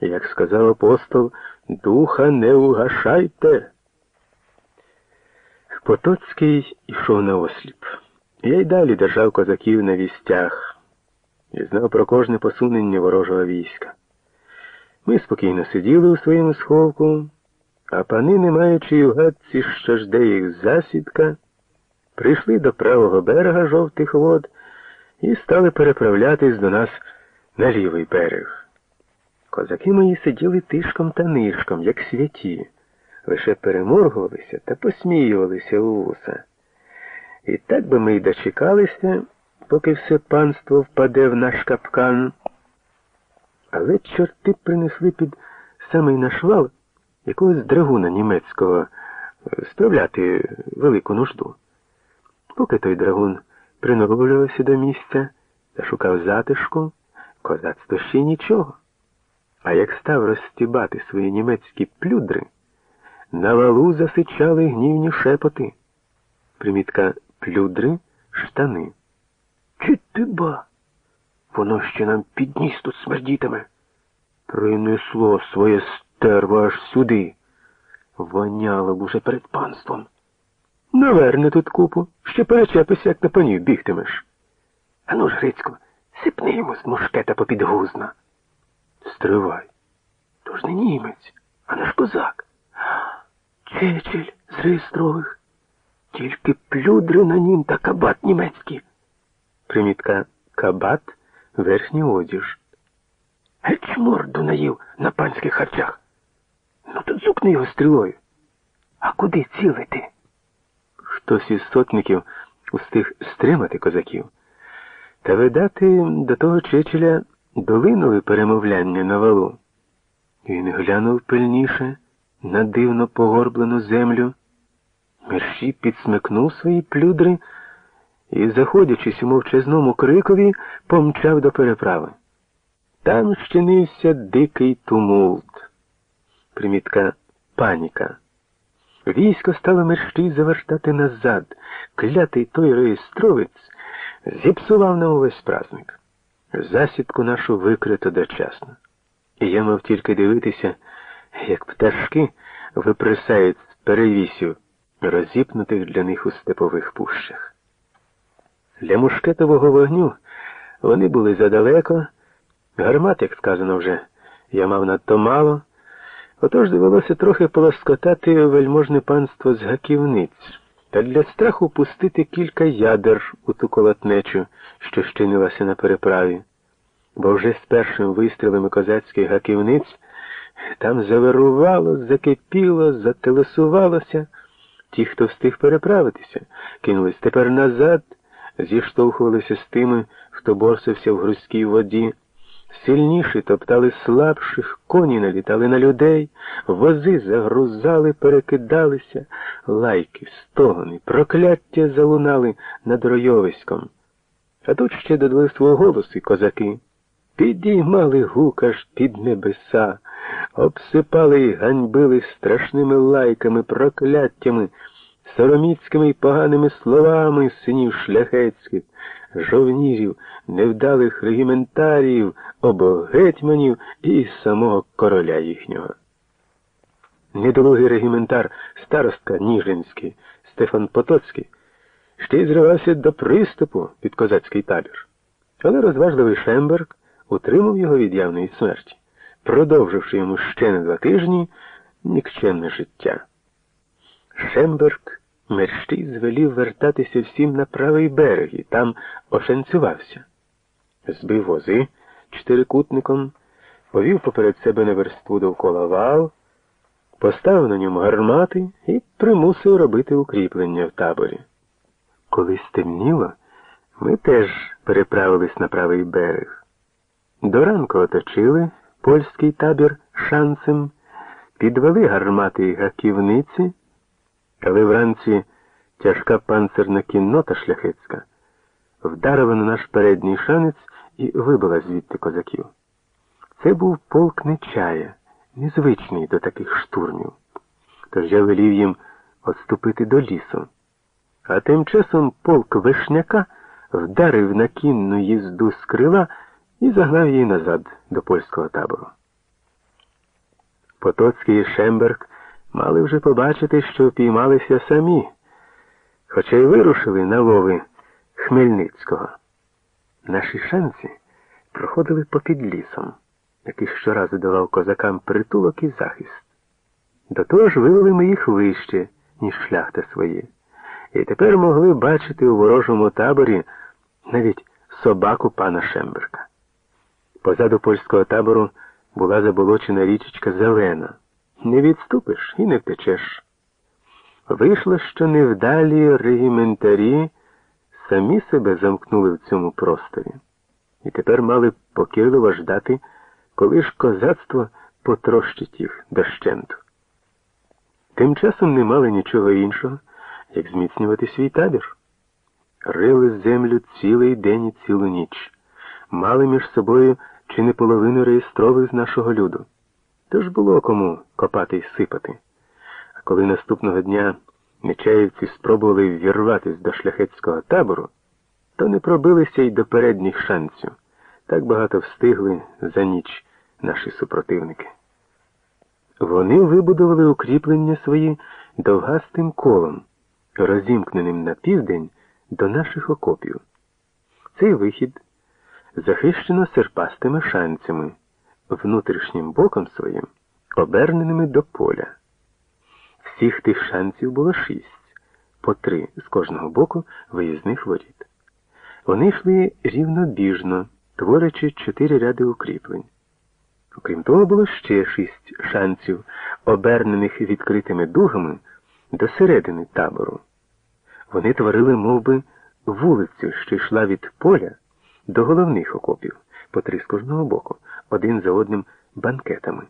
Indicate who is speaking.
Speaker 1: Як сказав апостол, духа не угашайте. Потоцький ішов на осліп. Я й далі держав козаків на вістях і знав про кожне посунення ворожого війська. Ми спокійно сиділи у своєму сховку, а пани, не маючи у гадці, що жде їх засідка, прийшли до правого берега жовтих вод і стали переправлятись до нас на лівий берег. Козаки мої сиділи тишком та нишком, як святі, лише переморгувалися та посміювалися у вуса. І так би ми й дочекалися, поки все панство впаде в наш капкан. Але чорти принесли під самий наш вал якогось драгуна німецького справляти велику нужду. Поки той драгун приноровлювався до місця та шукав затишку, козацтво ще нічого. А як став розстібати свої німецькі плюдри, на валу засичали гнівні шепоти. Примітка плюдри штани. Чи ти ба? Воно ще нам під ніс тут смердітиме. Принесло своє стерво аж сюди. Воняло б уже перед панством. Наверне тут купу, ще перечепися, як на панів бігтимеш. Ану ж, Грицько, сипни йому з мушкета попід гузна. Стривай. То ж не німець, а наш козак. Чечель з реєстрових. Тільки плюдри на нім та кабат німецький. Примітка кабат верхній одіж. Геть морду наїв на панських харчах. Ну тут зукни його стрілою. А куди цілити? Хтось із сотників устиг стримати козаків. Та видати до того Чечеля долинули перемовляння на валу. Він глянув пильніше на дивно погорблену землю. Мерші підсмикнув свої плюдри і, заходячись у мовчазному крикові, помчав до переправи. Там щинився дикий тумулт. Примітка паніка. Військо стало мерщій завертати назад. Клятий той реєстровець зіпсував нам увесь праздник. Засідку нашу викрито дочасно. І я мав тільки дивитися, як пташки випресають з перевісів, розіпнутих для них у степових пущах. Для мушкетового вогню вони були задалеко, гармат, як сказано вже, я мав надто мало, отож довелося трохи полоскотати вельможне панство з гаківниць та для страху пустити кілька ядер у ту колотнечу, що щинилася на переправі. Бо вже з першим вистрілами козацьких гаківниць там завирувало, закипіло, зателесувалося. Ті, хто встиг переправитися, кинулись тепер назад, зіштовхувалися з тими, хто борсився в грузькій воді. Сильніші топтали слабших, коні налітали на людей, вози загрузали, перекидалися, лайки, стогони, прокляття залунали над Ройовиськом. А тут ще додали свого голосу козаки. Підіймали гук аж під небеса, обсипали і ганьбили страшними лайками, прокляттями, сороміцькими й поганими словами синів шляхетських, жовнірів, невдалих регіментаріїв, обогетьманів і самого короля їхнього. Недолугий регіментар старостка Ніжинський Стефан Потоцький ще й зривався до приступу під козацький табір. Але розважливий Шемберг утримав його від явної смерті, продовживши йому ще на два тижні нікчемне життя. Шемберг мерщій звелів вертатися всім на правий берег і там ошенцювався. Збив вози чотирикутником, повів поперед себе на верству довкола вал, поставив на ньому гармати і примусив робити укріплення в таборі. Коли стемніло, ми теж переправились на правий берег. До ранку оточили польський табір шанцем, підвели гармати і гаківниці, але вранці тяжка панцирна кіннота шляхетська вдарила на наш передній шанець і вибила звідти козаків. Це був полк Нечая, незвичний до таких штурмів. Тож я велів їм отступити до лісу. А тим часом полк Вишняка вдарив на кінну їзду з крила і загнав її назад до польського табору. Потоцький і Шемберг мали вже побачити, що впіймалися самі, хоча й вирушили на лови Хмельницького. Наші шанці проходили попід лісом, який щоразу давав козакам притулок і захист. До того ж вивели ми їх вище, ніж шляхта свої, і тепер могли бачити у ворожому таборі навіть собаку пана Шемберка. Позаду польського табору була заболочена річечка Зелена. Не відступиш і не втечеш. Вийшло, що невдалі регіментарі самі себе замкнули в цьому просторі, і тепер мали покірливо ждати, коли ж козацтво потрощить їх дощенту. Тим часом не мали нічого іншого, як зміцнювати свій табір. Рили землю цілий день і цілу ніч, мали між собою чи не половину реєстрових з нашого люду. Тож було кому копати й сипати. А коли наступного дня нечаївці спробували ввірватися до шляхетського табору, то не пробилися й до передніх шансів. Так багато встигли за ніч наші супротивники. Вони вибудували укріплення свої довгастим колом, розімкненим на південь до наших окопів. Цей вихід захищено серпастими шанцями, внутрішнім боком своїм, оберненими до поля. Всіх тих шанців було шість, по три з кожного боку виїзних воріт. Вони йшли рівнобіжно, творячи чотири ряди укріплень. Окрім того, було ще шість шанців, обернених відкритими дугами до середини табору. Вони творили мов би, вулицю, що йшла від поля до головних окопів, по три з кожного боку, один за одним банкетами.